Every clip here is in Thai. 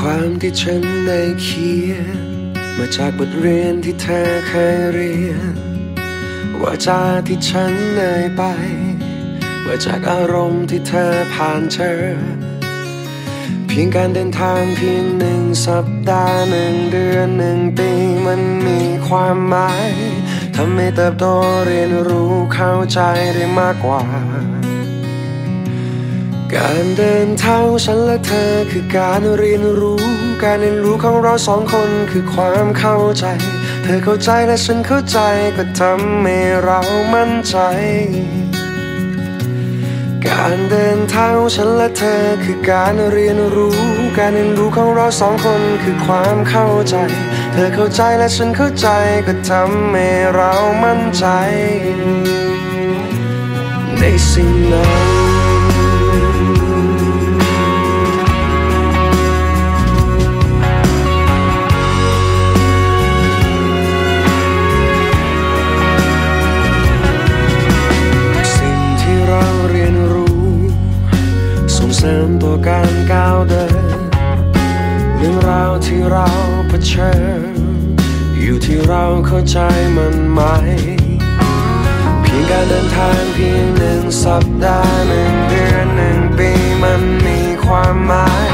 ความที่ฉันได้เขียน มาจากบทเรียนที่เธอเคยเรียน ว่าจาที่ฉันเอ่อยไปว่าจากอารมณ์ที่เธอผ่านเจอเพียงการเดินทางเพียงหนึ่งสัปดาห์หนึ่งเดือนหนึ่งปีมันมีความหมายทำให้เติบโตเรียนรู้เข้าใจได้มากกว่า การเดินทางฉันและเธอคือการเรียนรู้ การเรียนรู้ของเราสองคนคือความเข้าใจ เธอเข้าใจและฉันเข้าใจก็ทำให้เรามั่นใจ การเดินทางฉันและเธอคือการเรียนรู้ การเรียนรู้ของเราสองคนคือความเข้าใจ เธอเข้าใจและฉันเข้าใจก็ทำให้เรามั่นใจ ในสิ่งนั้นาวเดินเรื่องราวที่เราเผชิญอยู่ที่เราเข้าใจมันไหม เพียงการเดินทางเพียงหนึ่งสัปดาห์หนึ่งเดือนหนึ่งปีมันมีความหมาย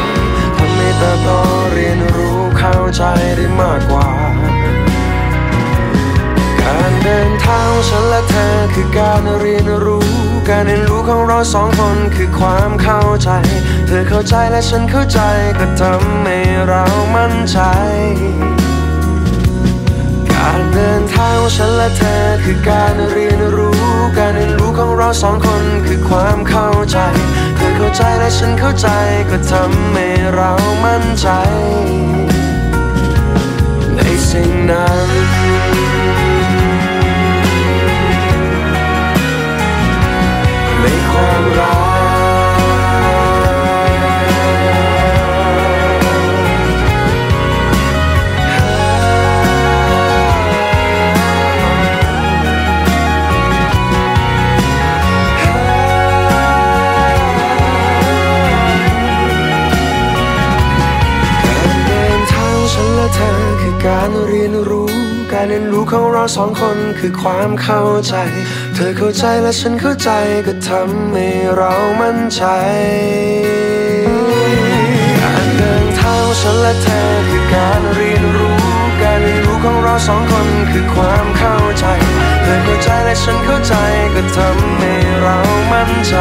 ทำให้เติบโตเรียนรู้เข้าใจได้มากกว่า การเดินทางฉันและเธอคือการเรียนรู้ การเรียนรู้ของเราสองคนคือความเข้าใจ เธอเข้าใจและฉันเข้าใจก็ทำให้เรามั่นใจ การเดินทางของฉันและเธอคือการเรียนรู้ การเรียนรู้ของเราสองคนคือความเข้าใจ เธอเข้าใจและฉันเข้าใจก็ทำให้เรามั่นใจ ในสิ่งนั้นใน การเรียนรู้ การเรียนรู้ของเราสองคนคือความเข้าใจ เธอเข้าใจและฉันเข้าใจก็ทำให้เรามั่นใจการเดินทางฉันและเธอคือการเรียนรู้ การเรียนรู้ของเราสองคนคือความเข้าใจ เธอเข้าใจและฉันเข้าใจก็ทำให้เรามั่นใจ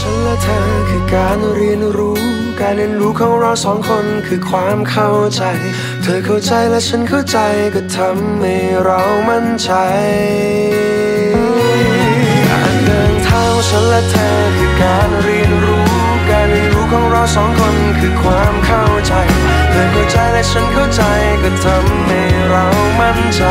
ฉันและเธอคือการเรียนรู้ การเรียนรู้ของเราสองคนคือความเข้าใจ เธอเข้าใจและฉันเข้าใจก็ทำให้เรามั่นใจการเดินทางฉันและเธอคือการเรียนรู้ การเรียนรู้ของเราสองคนคือความเข้าใจ เธอเข้าใจและฉันเข้าใจก็ทำให้เรามั่นใจ